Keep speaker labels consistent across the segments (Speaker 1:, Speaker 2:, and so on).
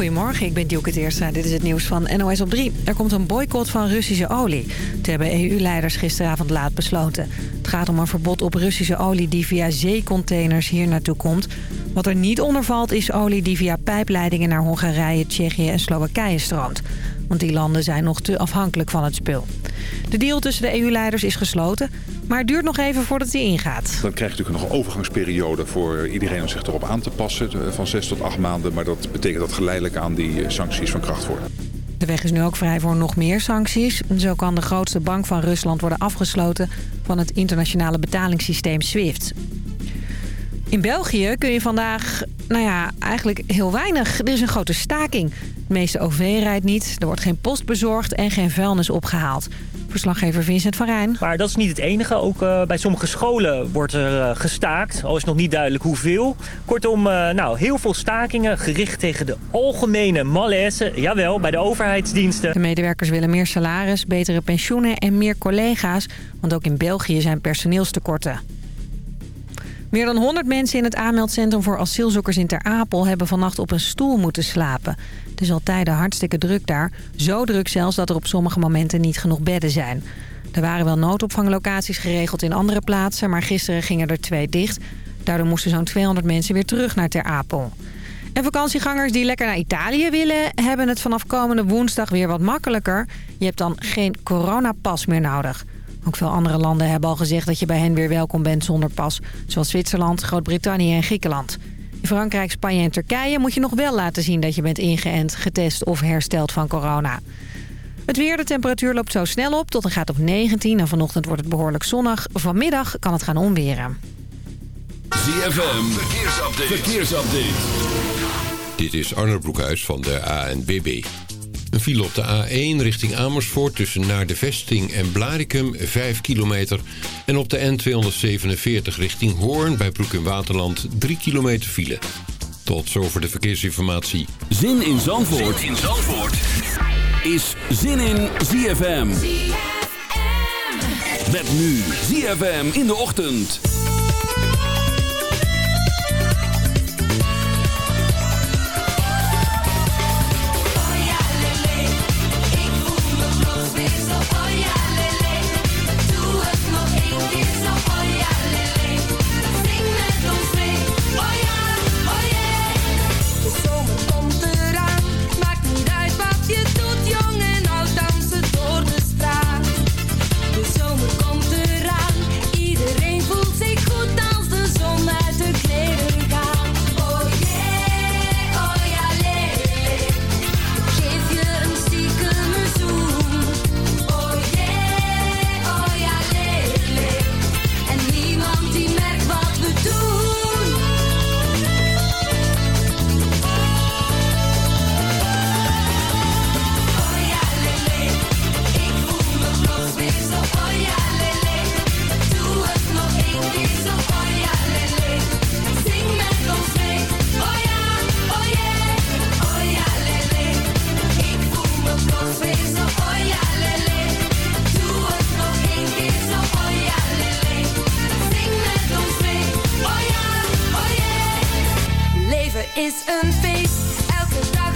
Speaker 1: Goedemorgen, ik ben Dielke Teerstra. Dit is het nieuws van NOS op 3. Er komt een boycott van Russische olie. Dat hebben EU-leiders gisteravond laat besloten. Het gaat om een verbod op Russische olie die via zeecontainers hier naartoe komt. Wat er niet onder valt is olie die via pijpleidingen naar Hongarije, Tsjechië en Slowakije stroomt. Want die landen zijn nog te afhankelijk van het spul. De deal tussen de EU-leiders is gesloten, maar het duurt nog even voordat die ingaat.
Speaker 2: Dan krijg je natuurlijk nog een overgangsperiode voor iedereen om zich erop aan te passen. Van zes tot acht maanden, maar dat betekent dat geleidelijk aan die sancties van kracht worden.
Speaker 1: De weg is nu ook vrij voor nog meer sancties. Zo kan de grootste bank van Rusland worden afgesloten van het internationale betalingssysteem SWIFT. In België kun je vandaag, nou ja, eigenlijk heel weinig. Er is een grote staking. De meeste OV rijdt niet, er wordt geen post bezorgd en geen vuilnis opgehaald. Verslaggever Vincent van Rijn.
Speaker 3: Maar dat is niet het enige. Ook uh, bij sommige scholen wordt er uh, gestaakt. Al is nog niet duidelijk hoeveel. Kortom, uh, nou, heel veel stakingen gericht tegen de algemene malaise. Jawel, bij de overheidsdiensten.
Speaker 1: De medewerkers willen meer salaris, betere pensioenen en meer collega's. Want ook in België zijn personeelstekorten. Meer dan 100 mensen in het aanmeldcentrum voor asielzoekers in Ter Apel... hebben vannacht op een stoel moeten slapen. Het is al tijden hartstikke druk daar. Zo druk zelfs dat er op sommige momenten niet genoeg bedden zijn. Er waren wel noodopvanglocaties geregeld in andere plaatsen... maar gisteren gingen er twee dicht. Daardoor moesten zo'n 200 mensen weer terug naar Ter Apel. En vakantiegangers die lekker naar Italië willen... hebben het vanaf komende woensdag weer wat makkelijker. Je hebt dan geen coronapas meer nodig. Ook veel andere landen hebben al gezegd dat je bij hen weer welkom bent zonder pas. Zoals Zwitserland, Groot-Brittannië en Griekenland. In Frankrijk, Spanje en Turkije moet je nog wel laten zien dat je bent ingeënt, getest of hersteld van corona. Het weer, de temperatuur loopt zo snel op tot een gaat op 19 en vanochtend wordt het behoorlijk zonnig. Vanmiddag kan het gaan onweren.
Speaker 4: ZFM, verkeersupdate. verkeersupdate. Dit is Arne Broekhuis van de ANBB. Een file op de A1 richting Amersfoort tussen naar de vesting en Blarikum 5 kilometer. En op de N247 richting Hoorn bij Broek in Waterland 3 kilometer file. Tot zover de verkeersinformatie.
Speaker 5: Zin in Zandvoort, zin in Zandvoort. is Zin in ZFM. ZFM. Met nu ZFM in de ochtend. een feest, elke dag.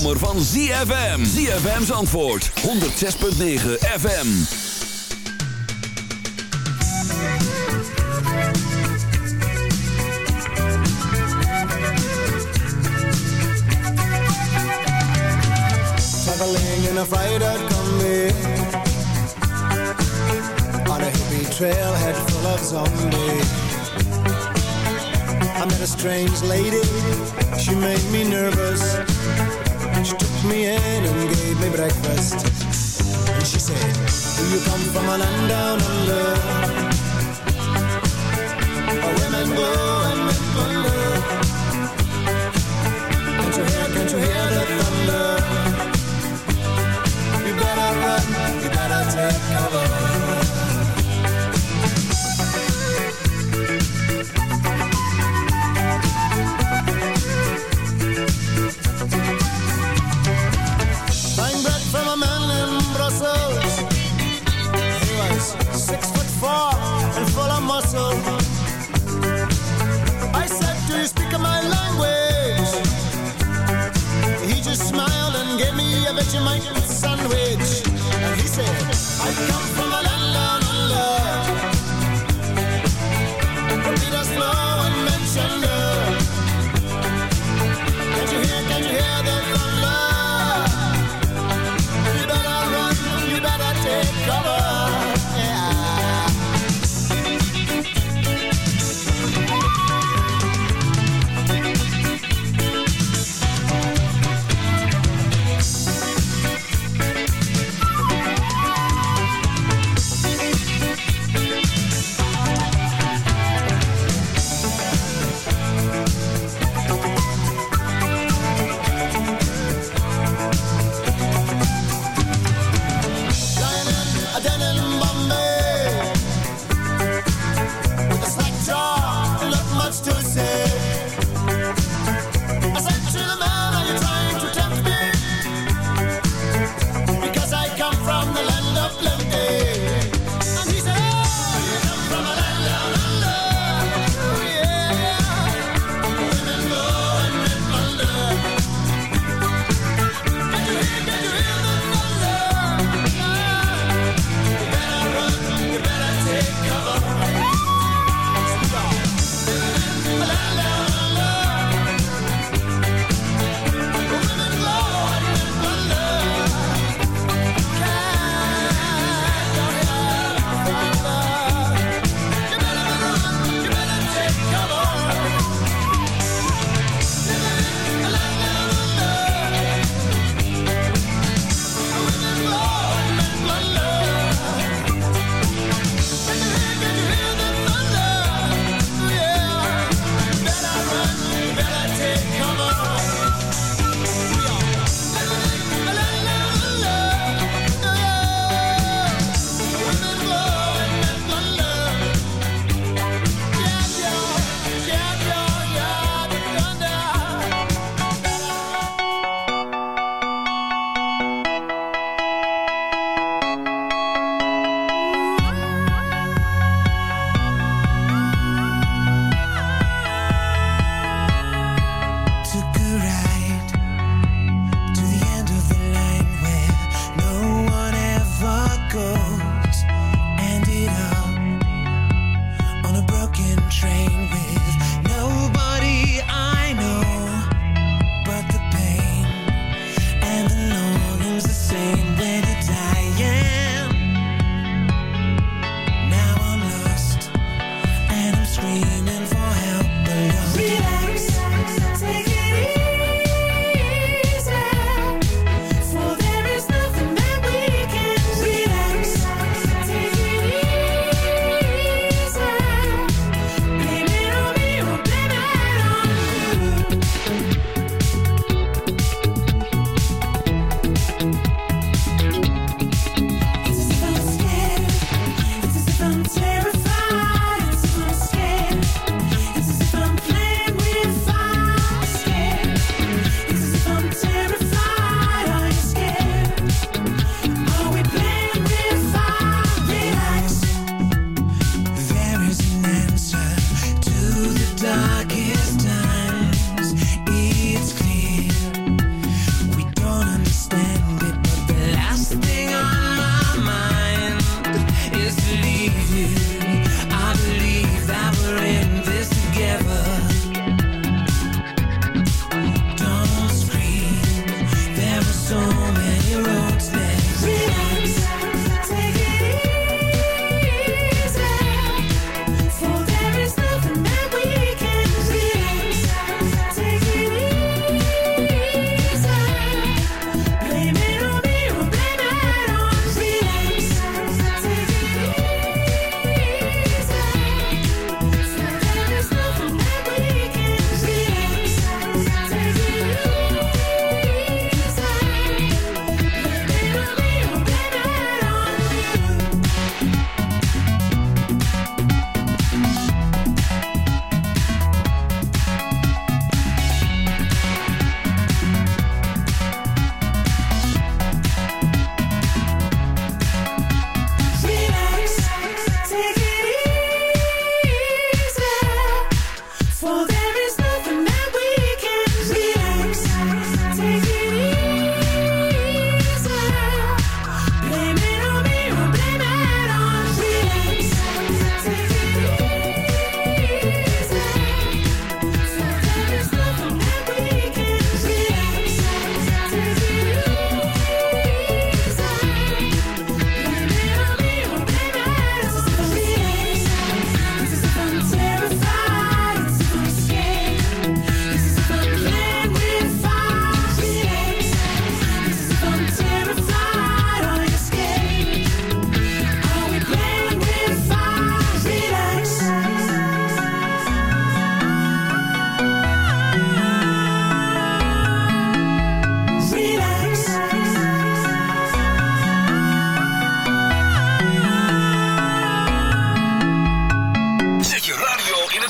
Speaker 5: Zomer van ZFM. ZFM's antwoord. 106.9 FM.
Speaker 6: Traveling in a freighter combi On a hippie trailhead full of zombies I met a strange lady, she made me nervous She took me in and gave me breakfast. And she said, Do you come from a land down under? Where women go and men wonder. Can't you hear, can't you hear the thunder? You better run, you better take cover.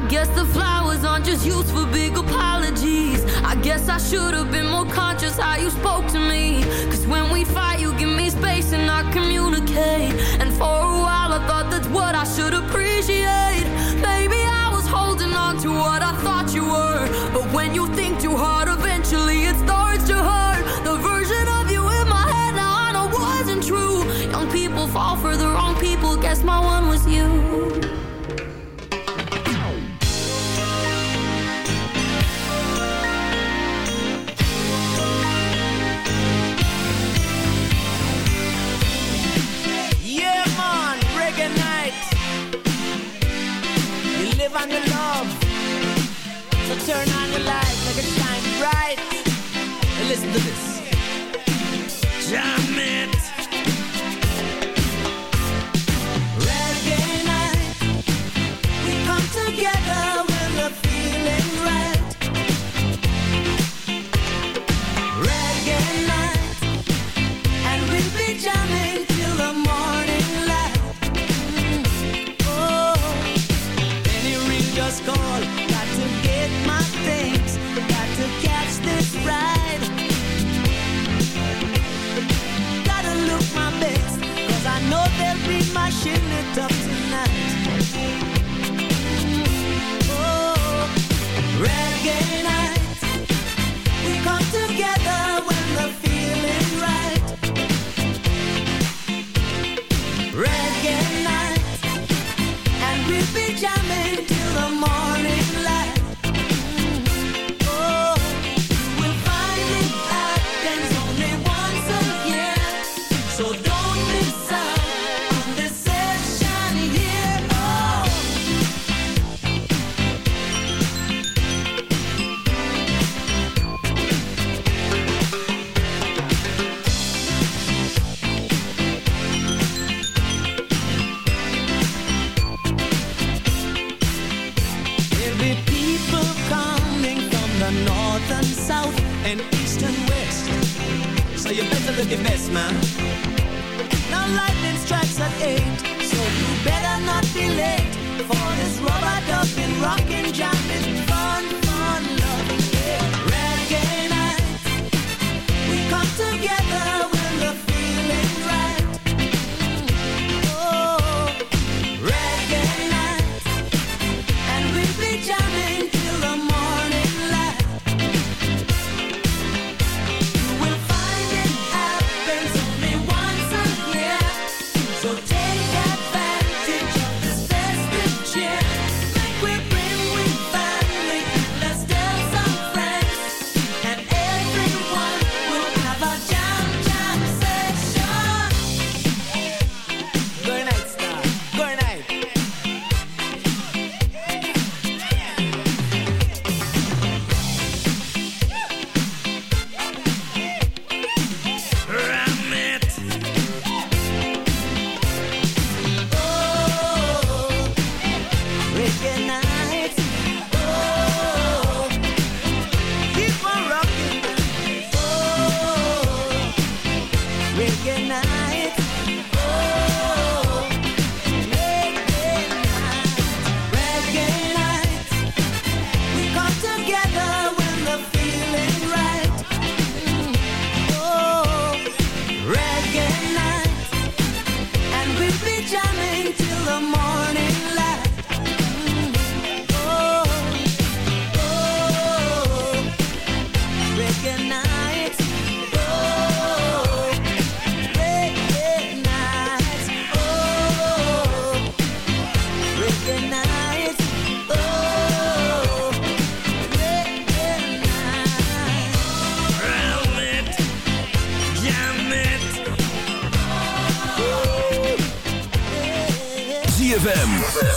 Speaker 7: I guess the flowers aren't just used for big apologies. I guess I should have been more conscious how you spoke to me. Cause when we fight you give me space and I communicate. And for a while I thought that's what I should appreciate. Maybe I was holding on to what I thought you were. But when you think
Speaker 8: turn on your light, make it shine bright. And listen to this. Jam
Speaker 5: Watching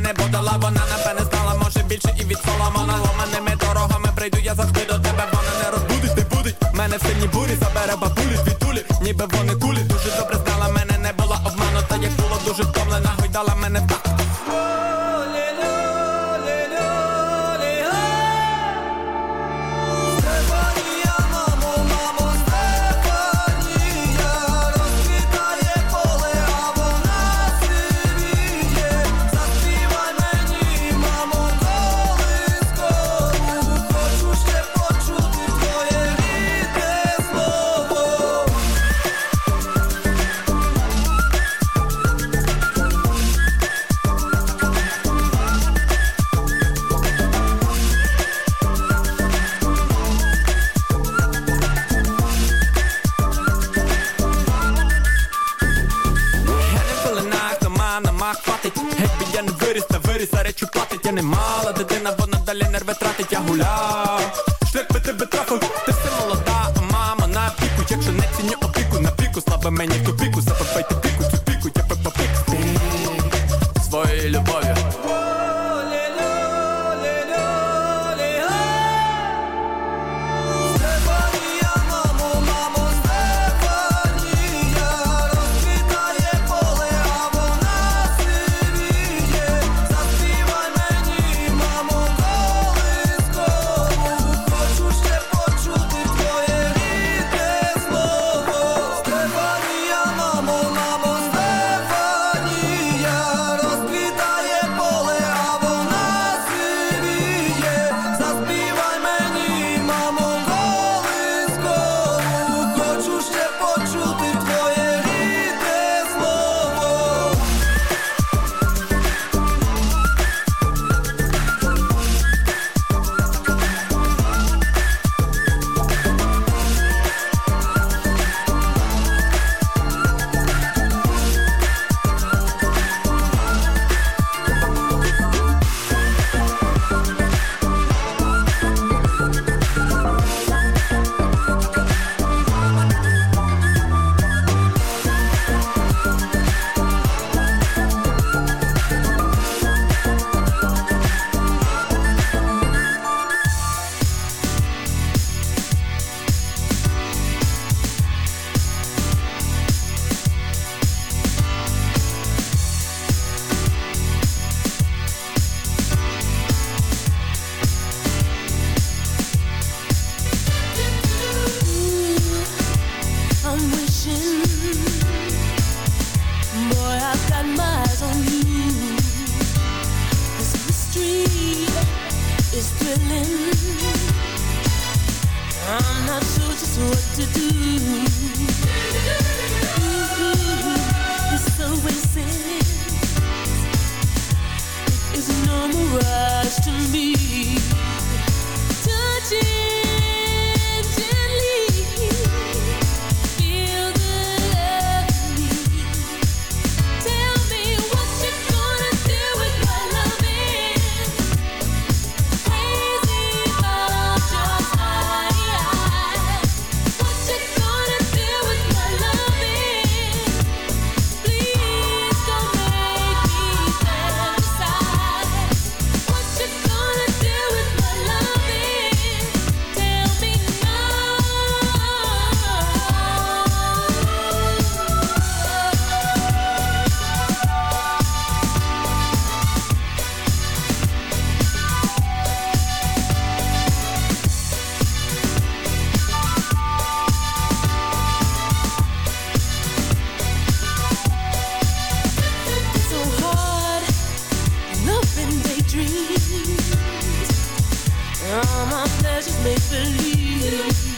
Speaker 8: мене подала, вона
Speaker 9: на мене знала, може більше і від соломона Ломаними дорогами прийду, я завжди до тебе, вона не розбудить, не будить. Мене в сильній бурі, забере бабулі, звітулі, ніби вони кулі, дуже добре знала, мене не була обманута, як було дуже втомлена, гойдала мене
Speaker 7: celular my pleasures make believe.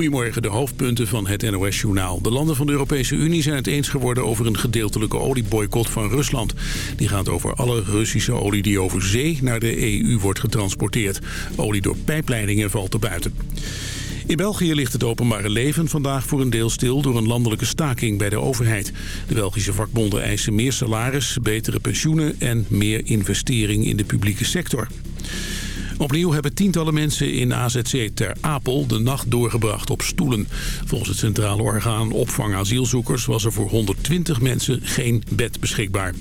Speaker 10: Goedemorgen, de hoofdpunten van het NOS-journaal. De landen van de Europese Unie zijn het eens geworden over een gedeeltelijke olieboycott van Rusland. Die gaat over alle Russische olie die over zee naar de EU wordt getransporteerd. Olie door pijpleidingen valt er buiten. In België ligt het openbare leven vandaag voor een deel stil door een landelijke staking bij de overheid. De Belgische vakbonden eisen meer salaris, betere pensioenen en meer investering in de publieke sector. Opnieuw hebben tientallen mensen in AZC Ter Apel de nacht doorgebracht op stoelen. Volgens het Centrale Orgaan Opvang Asielzoekers was er voor 120 mensen geen bed beschikbaar.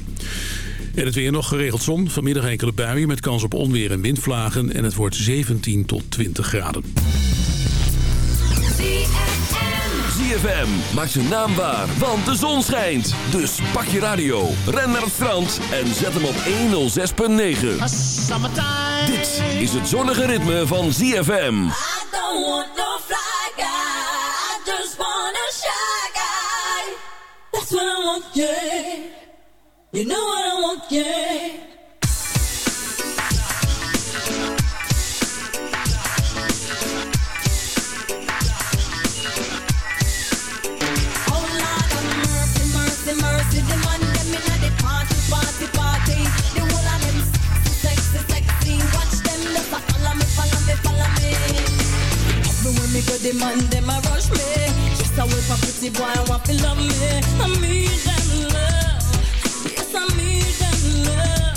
Speaker 10: En het weer nog geregeld zon. Vanmiddag enkele buien met kans op onweer en windvlagen. En het wordt 17 tot 20 graden.
Speaker 11: ZFM maakt zijn naam waar, want de zon schijnt. Dus pak je radio, ren naar het strand en zet hem op 106.9. Dit is het zonnige ritme van ZFM.
Speaker 7: I don't want no fly guy. I just want a shy guy. That's what I want, yeah. You know what I want, yeah.
Speaker 12: See, boy, I want to love me. I need them love. Yes, I need them love.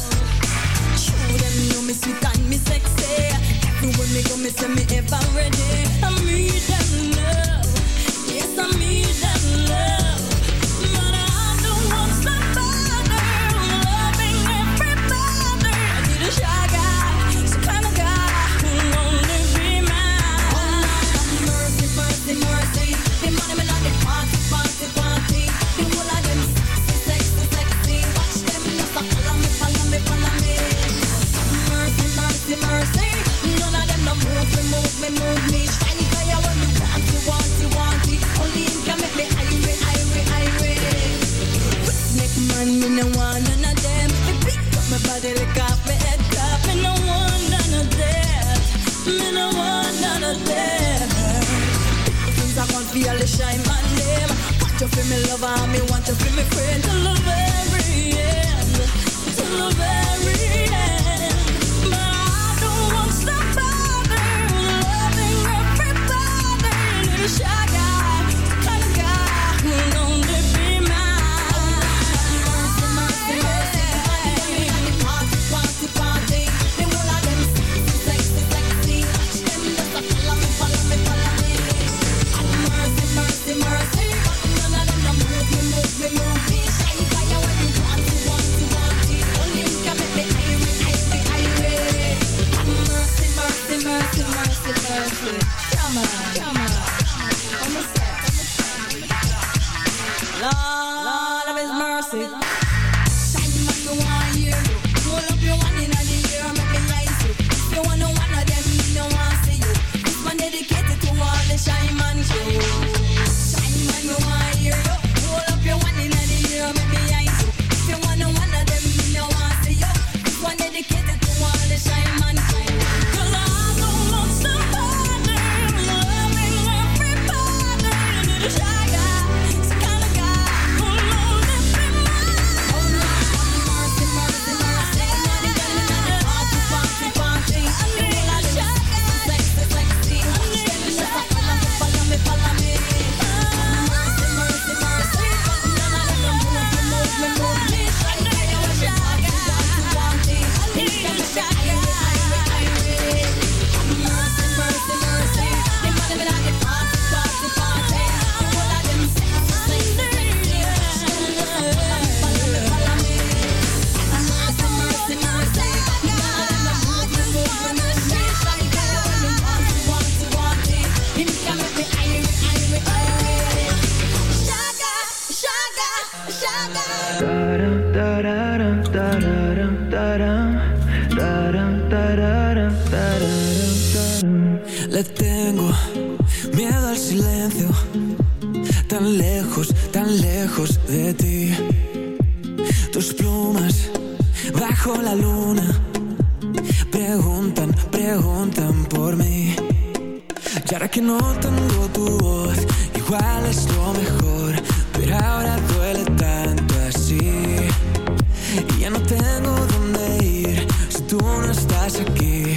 Speaker 12: Show them you me sweet and me sexy. Everywhere me go, me say me ever ready. I need them feel me lover, me want to feel me friend to the very end, till the very
Speaker 13: sick tu voz, igual es lo mejor, pero ahora duele tanto así. Y ya no tengo dónde ir si tú no estás aquí.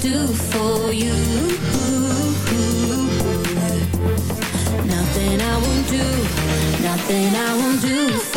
Speaker 14: do
Speaker 7: for you. Nothing I won't do, nothing I won't do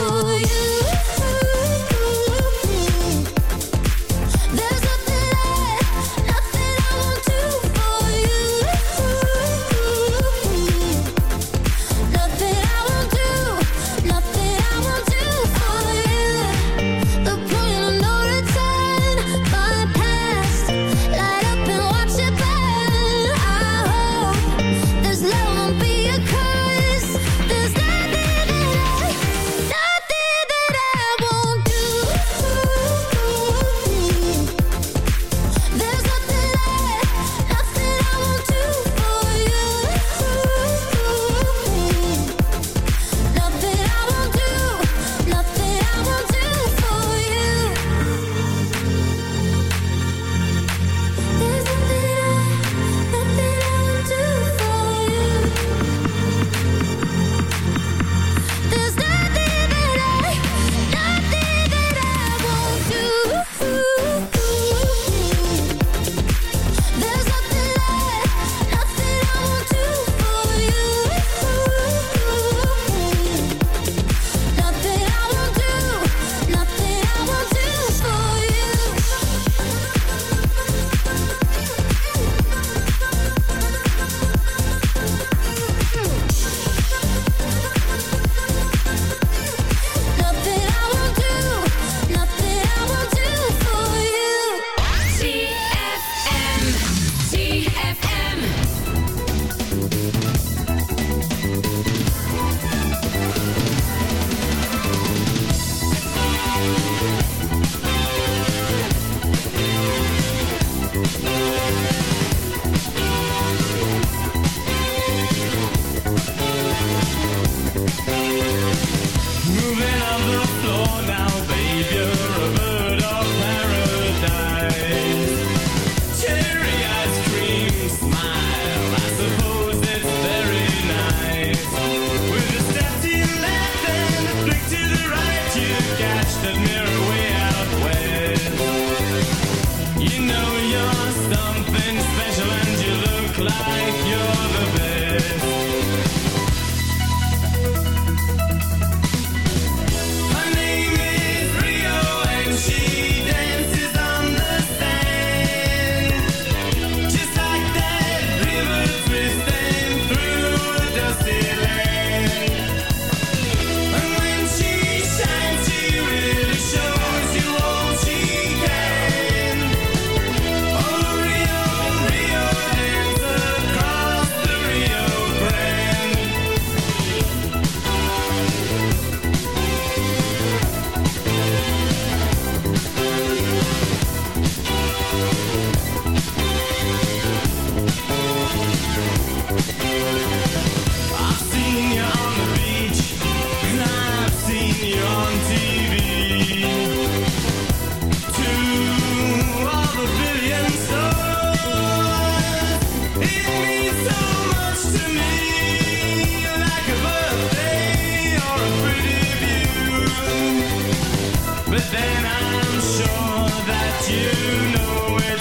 Speaker 15: Then I'm sure that you know it's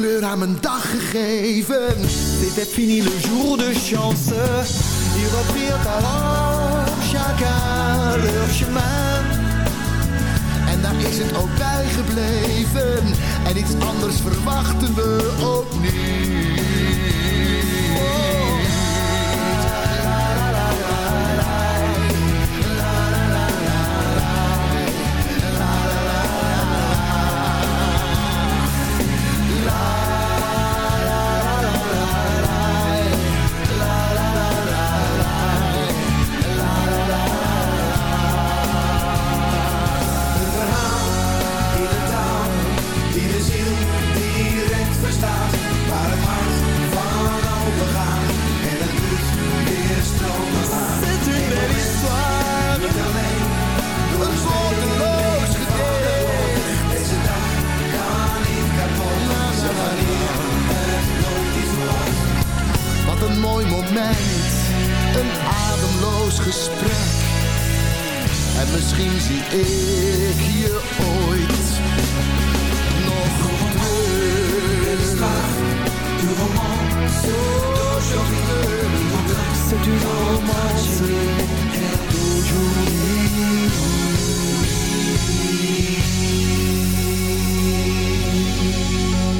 Speaker 6: Kleur aan mijn dag gegeven. C'était fini le jour de chance. Ils reprirent alors chacun leur chemin. En daar is het ook bij gebleven. En iets anders verwachten we ook moment, een ademloos gesprek. En misschien zie ik je ooit nog terug.
Speaker 16: Du romance d'aujourd'hui,
Speaker 6: C'est une romance
Speaker 16: I